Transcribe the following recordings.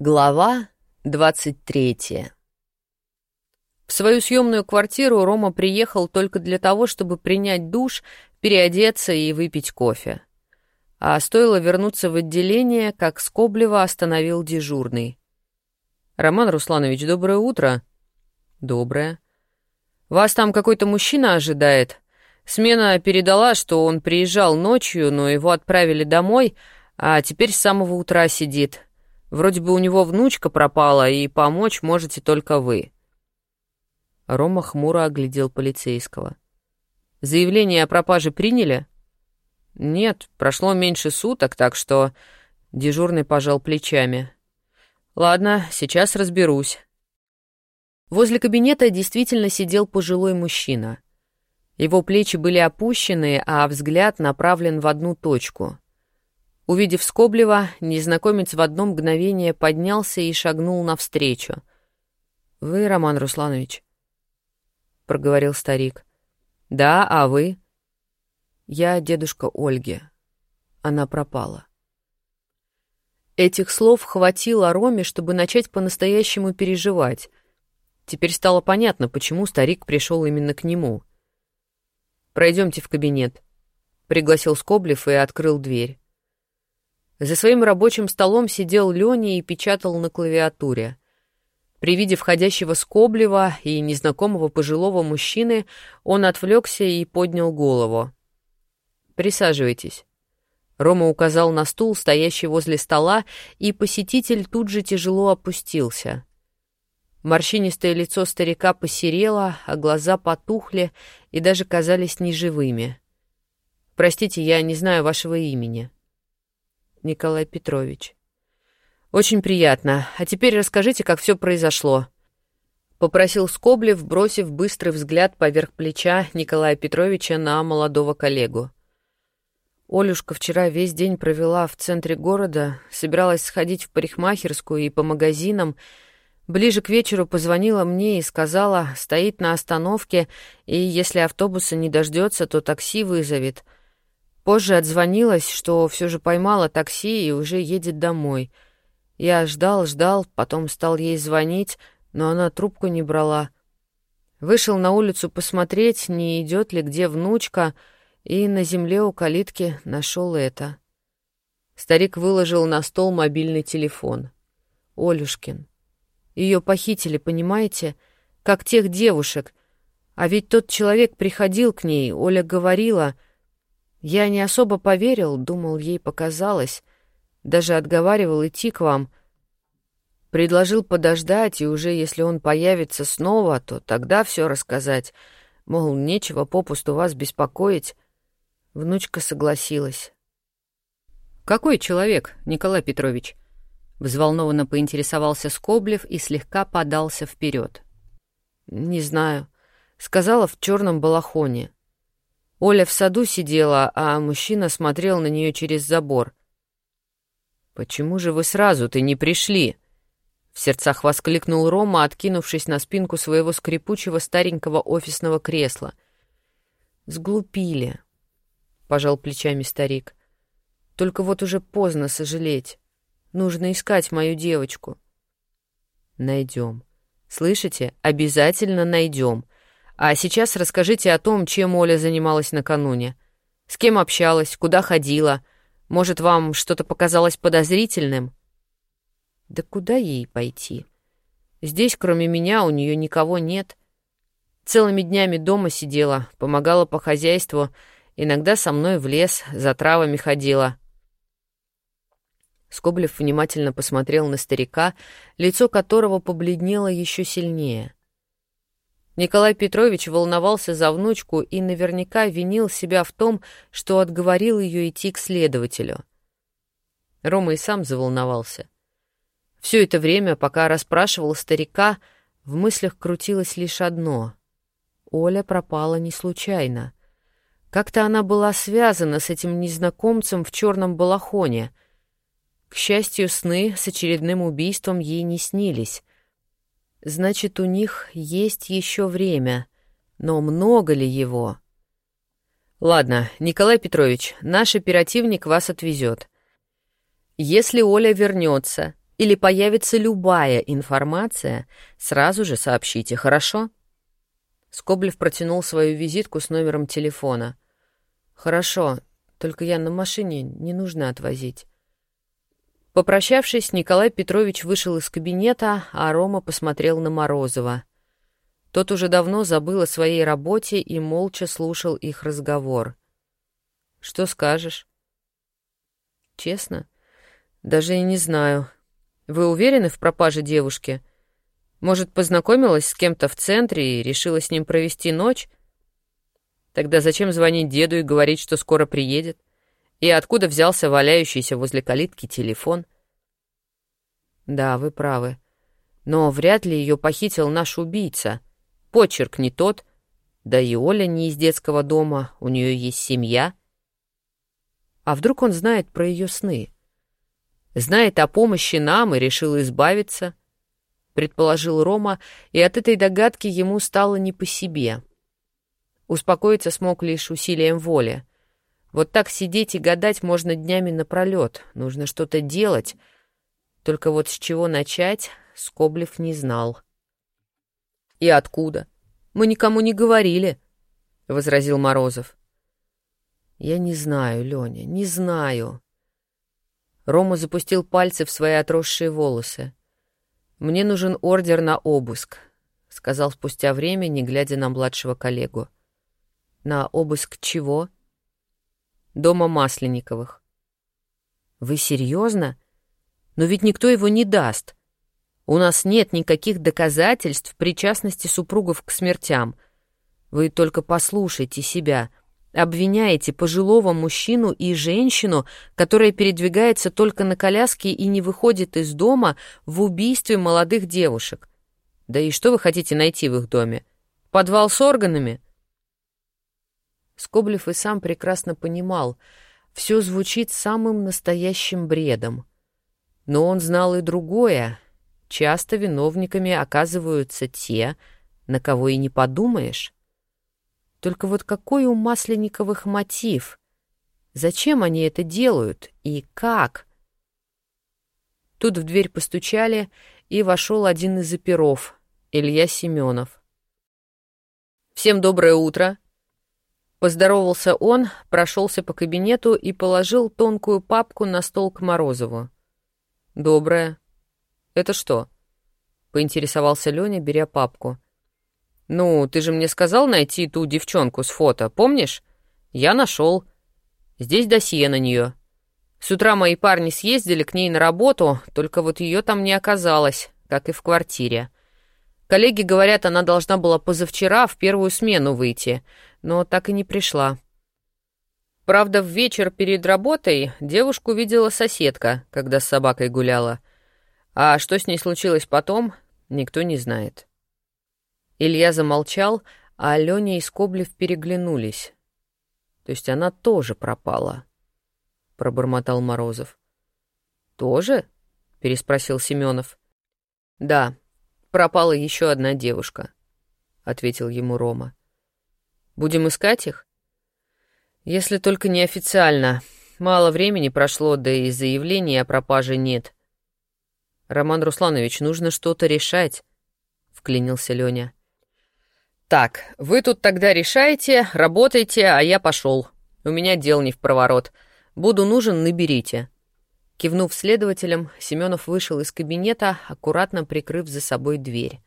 Глава 23 В свою съемную квартиру Рома приехал только для того, чтобы принять душ, переодеться и выпить кофе. А стоило вернуться в отделение, как Скоблева остановил дежурный. «Роман Русланович, доброе утро». «Доброе». «Вас там какой-то мужчина ожидает. Смена передала, что он приезжал ночью, но его отправили домой, а теперь с самого утра сидит». Вроде бы у него внучка пропала, и помочь можете только вы». Рома хмуро оглядел полицейского. «Заявление о пропаже приняли?» «Нет, прошло меньше суток, так что...» Дежурный пожал плечами. «Ладно, сейчас разберусь». Возле кабинета действительно сидел пожилой мужчина. Его плечи были опущены, а взгляд направлен в одну точку — Увидев Скоблева, незнакомец в одно мгновение поднялся и шагнул навстречу. «Вы, Роман Русланович?» — проговорил старик. «Да, а вы?» «Я дедушка Ольги. Она пропала». Этих слов хватило Роме, чтобы начать по-настоящему переживать. Теперь стало понятно, почему старик пришел именно к нему. «Пройдемте в кабинет», — пригласил Скоблев и открыл дверь. За своим рабочим столом сидел Леня и печатал на клавиатуре. При виде входящего Скоблева и незнакомого пожилого мужчины он отвлекся и поднял голову. «Присаживайтесь». Рома указал на стул, стоящий возле стола, и посетитель тут же тяжело опустился. Морщинистое лицо старика посерело, а глаза потухли и даже казались неживыми. «Простите, я не знаю вашего имени». Николай Петрович. «Очень приятно. А теперь расскажите, как все произошло», — попросил Скоблев, бросив быстрый взгляд поверх плеча Николая Петровича на молодого коллегу. Олюшка вчера весь день провела в центре города, собиралась сходить в парикмахерскую и по магазинам. Ближе к вечеру позвонила мне и сказала, стоит на остановке, и если автобуса не дождется, то такси вызовет — Позже отзвонилась, что все же поймала такси и уже едет домой. Я ждал, ждал, потом стал ей звонить, но она трубку не брала. Вышел на улицу посмотреть, не идет ли где внучка, и на земле у калитки нашел это. Старик выложил на стол мобильный телефон. Олюшкин. Ее похитили, понимаете? Как тех девушек. А ведь тот человек приходил к ней, Оля говорила — я не особо поверил, думал, ей показалось. Даже отговаривал идти к вам. Предложил подождать, и уже если он появится снова, то тогда все рассказать. Мол, нечего попусту вас беспокоить. Внучка согласилась. «Какой человек, Николай Петрович?» Взволнованно поинтересовался Скоблев и слегка подался вперед. «Не знаю. Сказала в черном балахоне. Оля в саду сидела, а мужчина смотрел на нее через забор. «Почему же вы сразу-то не пришли?» В сердцах воскликнул Рома, откинувшись на спинку своего скрипучего старенького офисного кресла. «Сглупили», — пожал плечами старик. «Только вот уже поздно сожалеть. Нужно искать мою девочку». «Найдем. Слышите? Обязательно найдем. А сейчас расскажите о том, чем Оля занималась накануне. С кем общалась, куда ходила. Может, вам что-то показалось подозрительным? Да куда ей пойти? Здесь, кроме меня, у нее никого нет. Целыми днями дома сидела, помогала по хозяйству, иногда со мной в лес, за травами ходила. Скоблев внимательно посмотрел на старика, лицо которого побледнело еще сильнее — Николай Петрович волновался за внучку и наверняка винил себя в том, что отговорил ее идти к следователю. Рома и сам заволновался. Все это время, пока расспрашивал старика, в мыслях крутилось лишь одно. Оля пропала не случайно. Как-то она была связана с этим незнакомцем в черном балахоне. К счастью, сны с очередным убийством ей не снились — Значит, у них есть еще время. Но много ли его? Ладно, Николай Петрович, наш оперативник вас отвезет. Если Оля вернется, или появится любая информация, сразу же сообщите, хорошо?» Скоблев протянул свою визитку с номером телефона. «Хорошо, только я на машине, не нужно отвозить». Попрощавшись, Николай Петрович вышел из кабинета, а Рома посмотрел на Морозова. Тот уже давно забыл о своей работе и молча слушал их разговор. «Что скажешь?» «Честно? Даже и не знаю. Вы уверены в пропаже девушки?» Может, познакомилась с кем-то в центре и решила с ним провести ночь? Тогда зачем звонить деду и говорить, что скоро приедет? И откуда взялся валяющийся возле калитки телефон? Да, вы правы. Но вряд ли ее похитил наш убийца. Почерк не тот. Да и Оля не из детского дома, у нее есть семья. А вдруг он знает про ее сны? Знает о помощи нам и решил избавиться — предположил Рома, и от этой догадки ему стало не по себе. Успокоиться смог лишь усилием воли. Вот так сидеть и гадать можно днями напролет. Нужно что-то делать. Только вот с чего начать, Скоблев не знал. «И откуда? Мы никому не говорили», — возразил Морозов. «Я не знаю, Леня, не знаю». Рома запустил пальцы в свои отросшие волосы. «Мне нужен ордер на обыск», — сказал спустя время, не глядя на младшего коллегу. «На обыск чего?» «Дома Масленниковых». «Вы серьезно? Но ведь никто его не даст. У нас нет никаких доказательств причастности супругов к смертям. Вы только послушайте себя» обвиняете пожилого мужчину и женщину, которая передвигается только на коляске и не выходит из дома, в убийстве молодых девушек. Да и что вы хотите найти в их доме? Подвал с органами? Скоблев и сам прекрасно понимал, все звучит самым настоящим бредом. Но он знал и другое. Часто виновниками оказываются те, на кого и не подумаешь. Только вот какой у Масленниковых мотив? Зачем они это делают и как? Тут в дверь постучали, и вошел один из оперов, Илья Семенов. «Всем доброе утро!» Поздоровался он, прошелся по кабинету и положил тонкую папку на стол к Морозову. «Доброе. Это что?» — поинтересовался Леня, беря папку. «Ну, ты же мне сказал найти ту девчонку с фото, помнишь? Я нашел. Здесь досье на нее. С утра мои парни съездили к ней на работу, только вот ее там не оказалось, как и в квартире. Коллеги говорят, она должна была позавчера в первую смену выйти, но так и не пришла. Правда, в вечер перед работой девушку видела соседка, когда с собакой гуляла. А что с ней случилось потом, никто не знает. Илья замолчал, а Алёня и Скоблев переглянулись. То есть она тоже пропала, — пробормотал Морозов. «Тоже?» — переспросил Семенов. «Да, пропала еще одна девушка», — ответил ему Рома. «Будем искать их?» «Если только неофициально. Мало времени прошло, да и заявлений о пропаже нет». «Роман Русланович, нужно что-то решать», — вклинился Лёня. «Так, вы тут тогда решайте, работайте, а я пошел. У меня дел не в проворот. Буду нужен, наберите». Кивнув следователям, Семенов вышел из кабинета, аккуратно прикрыв за собой дверь.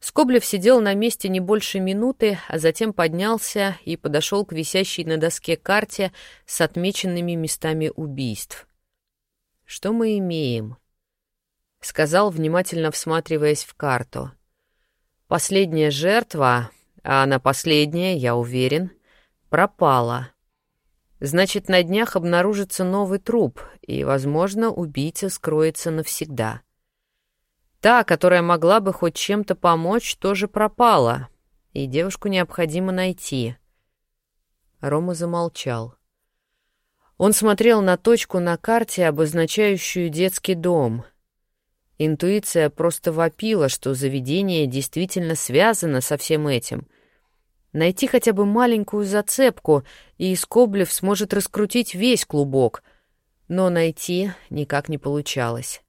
Скоблев сидел на месте не больше минуты, а затем поднялся и подошел к висящей на доске карте с отмеченными местами убийств. «Что мы имеем?» — сказал, внимательно всматриваясь в карту. Последняя жертва, а она последняя, я уверен, пропала. Значит, на днях обнаружится новый труп, и, возможно, убийца скроется навсегда. Та, которая могла бы хоть чем-то помочь, тоже пропала, и девушку необходимо найти. Рома замолчал. Он смотрел на точку на карте, обозначающую детский дом — Интуиция просто вопила, что заведение действительно связано со всем этим. Найти хотя бы маленькую зацепку, и Скоблев сможет раскрутить весь клубок. но найти никак не получалось.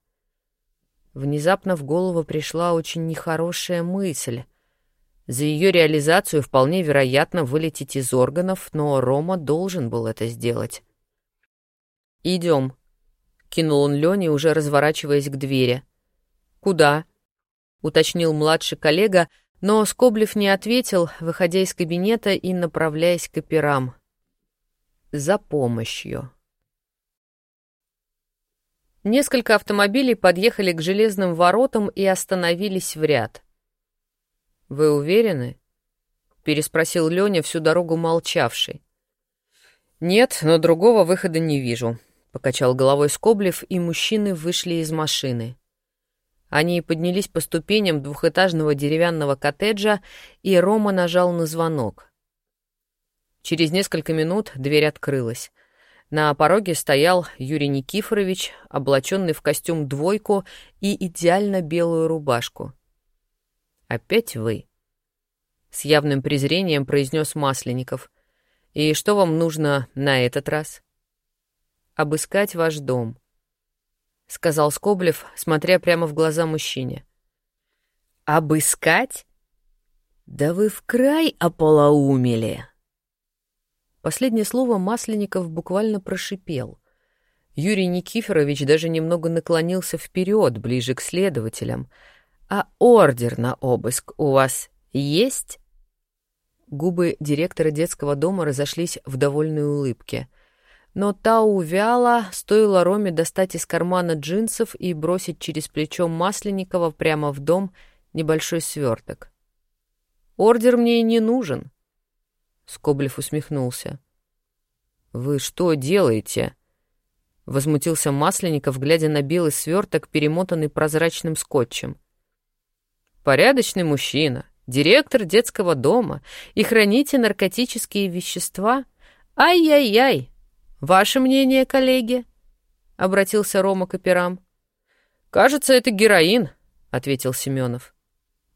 Внезапно в голову пришла очень нехорошая мысль. За ее реализацию вполне вероятно вылететь из органов, но Рома должен был это сделать. «Идем», — кинул он Лене, уже разворачиваясь к двери. «Куда?» — уточнил младший коллега, но Скоблев не ответил, выходя из кабинета и направляясь к операм. «За помощью». Несколько автомобилей подъехали к железным воротам и остановились в ряд. «Вы уверены?» — переспросил Леня, всю дорогу молчавший. «Нет, но другого выхода не вижу», — покачал головой Скоблев, и мужчины вышли из машины. Они поднялись по ступеням двухэтажного деревянного коттеджа, и Рома нажал на звонок. Через несколько минут дверь открылась. На пороге стоял Юрий Никифорович, облаченный в костюм двойку и идеально белую рубашку. «Опять вы?» — с явным презрением произнес Масленников. «И что вам нужно на этот раз?» «Обыскать ваш дом», — сказал Скоблев, смотря прямо в глаза мужчине. «Обыскать? Да вы в край ополоумели!» Последнее слово Масленников буквально прошипел. Юрий Никифорович даже немного наклонился вперед, ближе к следователям. «А ордер на обыск у вас есть?» Губы директора детского дома разошлись в довольной улыбке. Но та увяла, стоило Роме достать из кармана джинсов и бросить через плечо Масленникова прямо в дом небольшой сверток. «Ордер мне и не нужен», Скоблев усмехнулся. «Вы что делаете?» Возмутился Масленников, глядя на белый сверток, перемотанный прозрачным скотчем. «Порядочный мужчина, директор детского дома и храните наркотические вещества? Ай-яй-яй! Ваше мнение, коллеги?» — обратился Рома к операм. «Кажется, это героин», — ответил Семенов.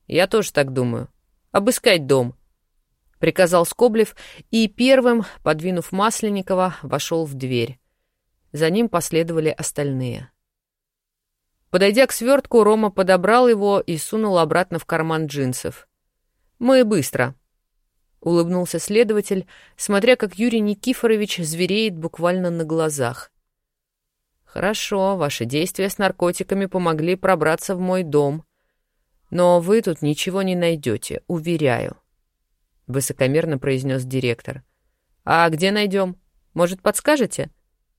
«Я тоже так думаю. Обыскать дом» приказал Скоблев и первым, подвинув Масленникова, вошел в дверь. За ним последовали остальные. Подойдя к свертку, Рома подобрал его и сунул обратно в карман джинсов. «Мы быстро», — улыбнулся следователь, смотря как Юрий Никифорович звереет буквально на глазах. «Хорошо, ваши действия с наркотиками помогли пробраться в мой дом. Но вы тут ничего не найдете, уверяю. — высокомерно произнес директор. «А где найдем? Может, подскажете?»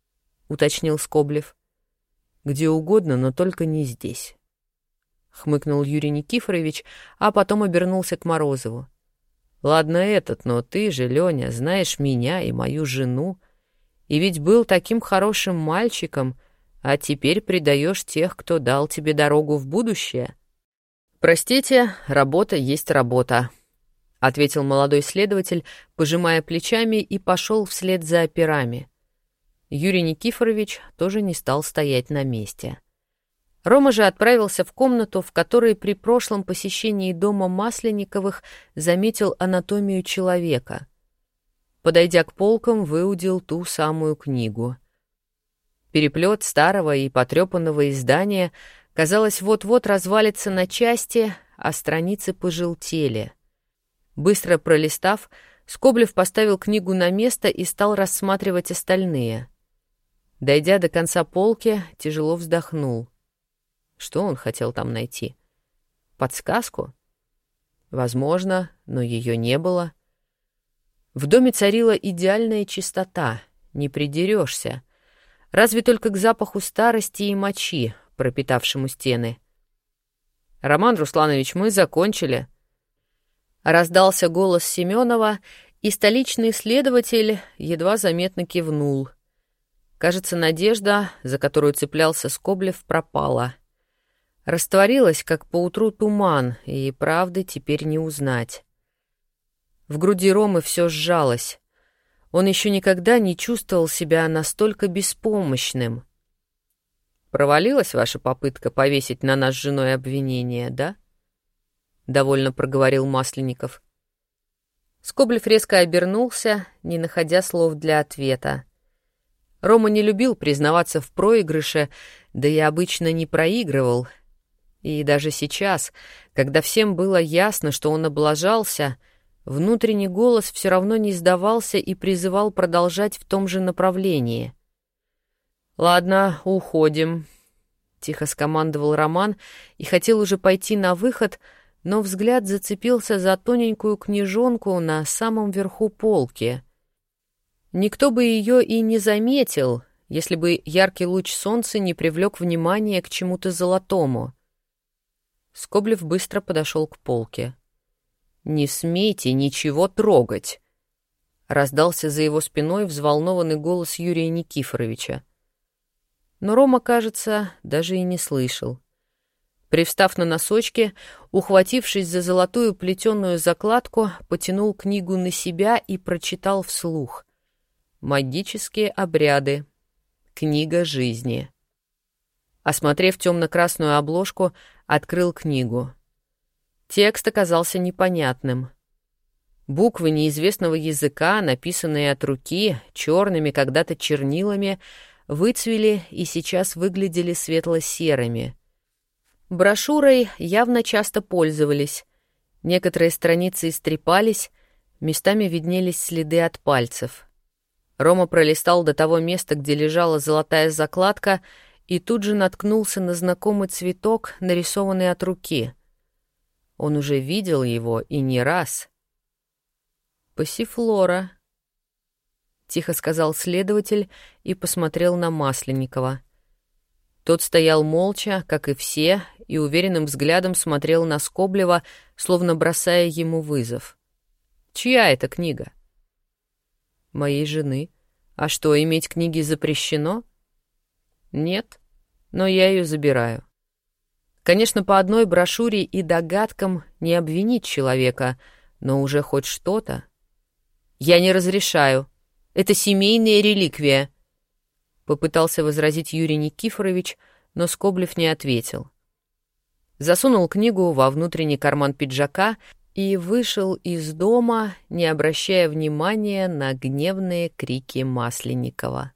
— уточнил Скоблев. «Где угодно, но только не здесь», — хмыкнул Юрий Никифорович, а потом обернулся к Морозову. «Ладно этот, но ты же, Леня, знаешь меня и мою жену, и ведь был таким хорошим мальчиком, а теперь предаешь тех, кто дал тебе дорогу в будущее. Простите, работа есть работа», ответил молодой следователь, пожимая плечами и пошел вслед за операми. Юрий Никифорович тоже не стал стоять на месте. Рома же отправился в комнату, в которой при прошлом посещении дома Масленниковых заметил анатомию человека. Подойдя к полкам, выудил ту самую книгу. Переплет старого и потрепанного издания, казалось, вот-вот развалится на части, а страницы пожелтели — Быстро пролистав, Скоблев поставил книгу на место и стал рассматривать остальные. Дойдя до конца полки, тяжело вздохнул. Что он хотел там найти? Подсказку? Возможно, но ее не было. В доме царила идеальная чистота, не придерешься. Разве только к запаху старости и мочи, пропитавшему стены. «Роман Русланович, мы закончили», Раздался голос Семенова, и столичный следователь едва заметно кивнул. Кажется, надежда, за которую цеплялся Скоблев, пропала. Растворилась, как поутру туман, и правды теперь не узнать. В груди Ромы все сжалось. Он еще никогда не чувствовал себя настолько беспомощным. «Провалилась ваша попытка повесить на нас с женой обвинение, да?» — довольно проговорил Масленников. Скоблев резко обернулся, не находя слов для ответа. Рома не любил признаваться в проигрыше, да и обычно не проигрывал. И даже сейчас, когда всем было ясно, что он облажался, внутренний голос все равно не сдавался и призывал продолжать в том же направлении. «Ладно, уходим», — тихо скомандовал Роман и хотел уже пойти на выход, но взгляд зацепился за тоненькую книжонку на самом верху полки — Никто бы ее и не заметил, если бы яркий луч солнца не привлек внимание к чему-то золотому. Скоблев быстро подошел к полке. «Не смейте ничего трогать!» Раздался за его спиной взволнованный голос Юрия Никифоровича. Но Рома, кажется, даже и не слышал. Привстав на носочки, ухватившись за золотую плетеную закладку, потянул книгу на себя и прочитал вслух — Магические обряды. Книга жизни. Осмотрев темно-красную обложку, открыл книгу. Текст оказался непонятным. Буквы неизвестного языка, написанные от руки, черными когда-то чернилами, выцвели и сейчас выглядели светло-серыми. Брошюрой явно часто пользовались. Некоторые страницы истрепались, местами виднелись следы от пальцев — Рома пролистал до того места, где лежала золотая закладка, и тут же наткнулся на знакомый цветок, нарисованный от руки. Он уже видел его и не раз. «Пассифлора», — тихо сказал следователь и посмотрел на Масленникова. Тот стоял молча, как и все, и уверенным взглядом смотрел на Скоблева, словно бросая ему вызов. «Чья это книга?» моей жены. А что, иметь книги запрещено? Нет, но я ее забираю. Конечно, по одной брошюре и догадкам не обвинить человека, но уже хоть что-то. Я не разрешаю. Это семейная реликвия. Попытался возразить Юрий Никифорович, но Скоблев не ответил. Засунул книгу во внутренний карман пиджака и вышел из дома, не обращая внимания на гневные крики Масленникова.